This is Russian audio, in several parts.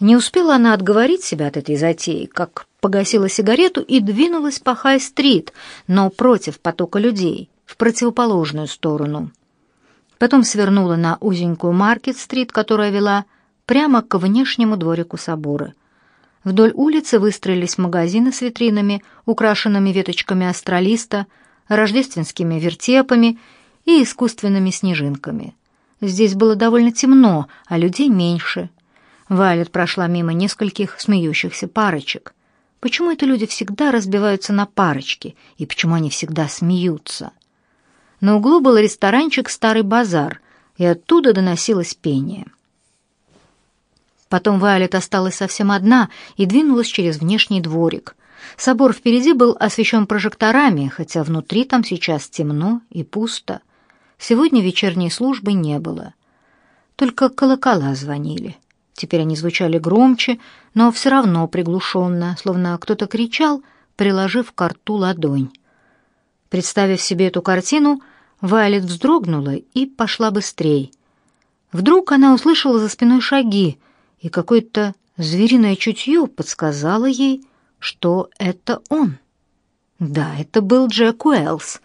Не успела она отговорить себя от этой затеи, как погасила сигарету и двинулась по Хай-стрит, но против потока людей, в противоположную сторону. Потом свернула на узенькую Маркет-стрит, которая вела прямо к внешнему дворику собора. Вдоль улицы выстроились магазины с витринами, украшенными веточками астролиста, рождественскими вертепами и искусственными снежинками. Здесь было довольно темно, а людей меньше. Вайлет прошла мимо нескольких смеющихся парочек. Почему это люди всегда разбиваются на парочки, и почему они всегда смеются? На углу был ресторанчик «Старый базар», и оттуда доносилось пение. Потом Вайлет осталась совсем одна и двинулась через внешний дворик. Собор впереди был освещен прожекторами, хотя внутри там сейчас темно и пусто. Сегодня вечерней службы не было. Только колокола звонили. Теперь они звучали громче, но все равно приглушенно, словно кто-то кричал, приложив к рту ладонь. Представив себе эту картину, Вайлет вздрогнула и пошла быстрей. Вдруг она услышала за спиной шаги, и какое-то звериное чутье подсказало ей, что это он. Да, это был Джек Уэллс.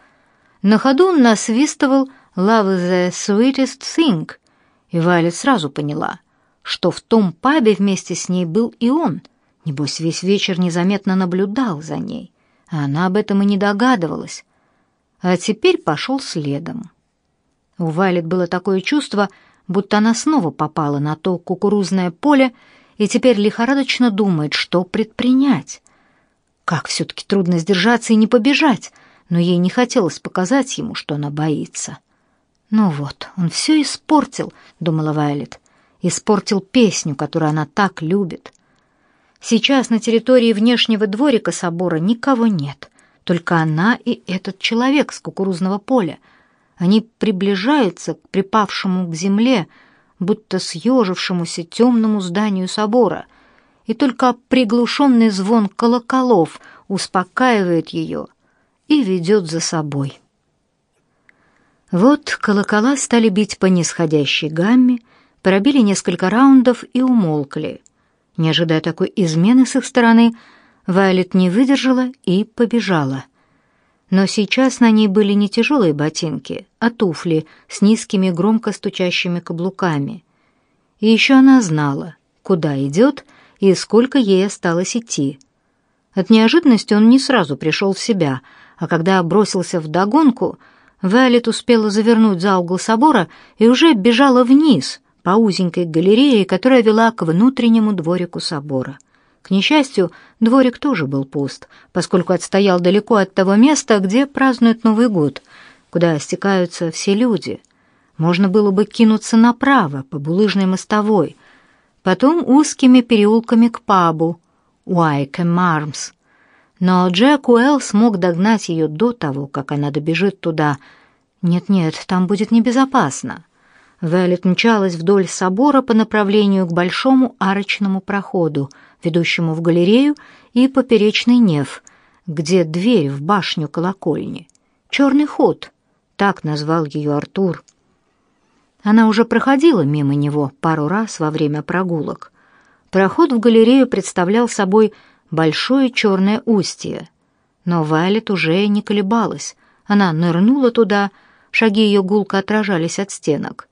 На ходу он насвистывал «Love is the sweetest thing», и Вайлет сразу поняла, что в том пабе вместе с ней был и он. Небось, весь вечер незаметно наблюдал за ней, а она об этом и не догадывалась. А теперь пошел следом. У Вайлет было такое чувство, будто она снова попала на то кукурузное поле и теперь лихорадочно думает, что предпринять. Как все-таки трудно сдержаться и не побежать, но ей не хотелось показать ему, что она боится. «Ну вот, он все испортил», — думала Вайлет испортил песню, которую она так любит. Сейчас на территории внешнего дворика собора никого нет, только она и этот человек с кукурузного поля. Они приближаются к припавшему к земле, будто съежившемуся темному зданию собора, и только приглушенный звон колоколов успокаивает ее и ведет за собой. Вот колокола стали бить по нисходящей гамме, пробили несколько раундов и умолкли. Не ожидая такой измены с их стороны, Вайлет не выдержала и побежала. Но сейчас на ней были не тяжелые ботинки, а туфли с низкими громко стучащими каблуками. И еще она знала, куда идет и сколько ей осталось идти. От неожиданности он не сразу пришел в себя, а когда бросился в догонку, Вайлет успела завернуть за угол собора и уже бежала вниз, по узенькой галерее, которая вела к внутреннему дворику собора. К несчастью, дворик тоже был пуст, поскольку отстоял далеко от того места, где празднуют Новый год, куда стекаются все люди. Можно было бы кинуться направо, по булыжной мостовой, потом узкими переулками к пабу, Уайкэм Армс. Но Джек Уэлл смог догнать ее до того, как она добежит туда. Нет-нет, там будет небезопасно. Вэлет мчалась вдоль собора по направлению к большому арочному проходу, ведущему в галерею и поперечный неф, где дверь в башню колокольни. «Черный ход», — так назвал ее Артур. Она уже проходила мимо него пару раз во время прогулок. Проход в галерею представлял собой большое черное устье. Но Вайлет уже не колебалась. Она нырнула туда, шаги ее гулко отражались от стенок.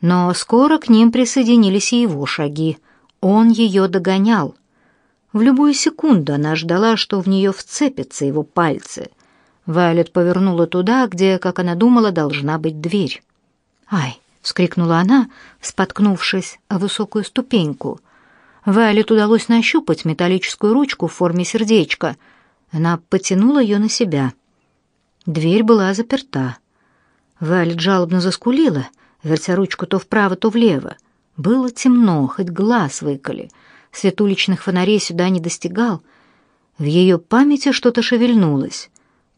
Но скоро к ним присоединились и его шаги. Он ее догонял. В любую секунду она ждала, что в нее вцепятся его пальцы. Вайлет повернула туда, где, как она думала, должна быть дверь. «Ай!» — вскрикнула она, споткнувшись о высокую ступеньку. Вайлет удалось нащупать металлическую ручку в форме сердечка. Она потянула ее на себя. Дверь была заперта. Вайлет жалобно заскулила — вертя ручку то вправо, то влево. Было темно, хоть глаз выколи. Свет уличных фонарей сюда не достигал. В ее памяти что-то шевельнулось.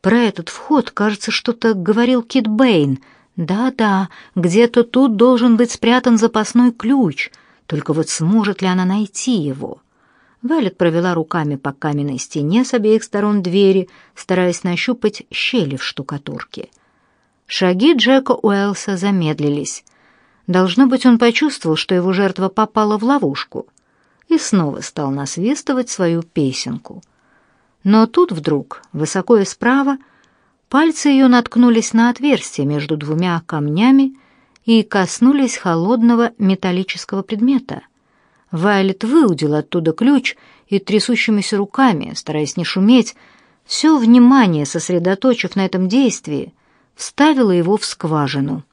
Про этот вход, кажется, что-то говорил Кит Бэйн. Да-да, где-то тут должен быть спрятан запасной ключ. Только вот сможет ли она найти его? Валет провела руками по каменной стене с обеих сторон двери, стараясь нащупать щели в штукатурке. Шаги Джека Уэлса замедлились. Должно быть, он почувствовал, что его жертва попала в ловушку. и снова стал насвистывать свою песенку. Но тут вдруг, высоко и справа, пальцы ее наткнулись на отверстие между двумя камнями и коснулись холодного металлического предмета. Вайлет выудил оттуда ключ и трясущимися руками, стараясь не шуметь, все внимание сосредоточив на этом действии, вставила его в скважину.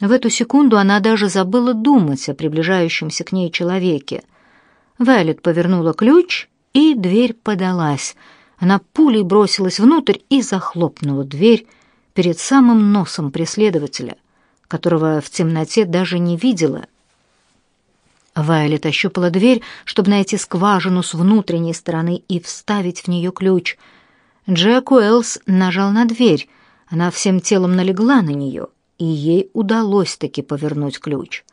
В эту секунду она даже забыла думать о приближающемся к ней человеке. Вайлет повернула ключ, и дверь подалась. Она пулей бросилась внутрь и захлопнула дверь перед самым носом преследователя, которого в темноте даже не видела. Вайлет ощупала дверь, чтобы найти скважину с внутренней стороны и вставить в нее ключ. Джек Уэллс нажал на дверь. Она всем телом налегла на нее и ей удалось таки повернуть ключ.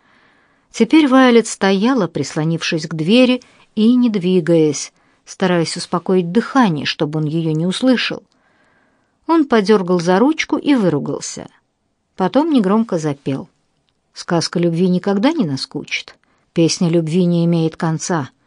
Теперь Вайлет стояла, прислонившись к двери и не двигаясь, стараясь успокоить дыхание, чтобы он ее не услышал. Он подергал за ручку и выругался. Потом негромко запел. Сказка любви никогда не наскучит. Песня любви не имеет конца —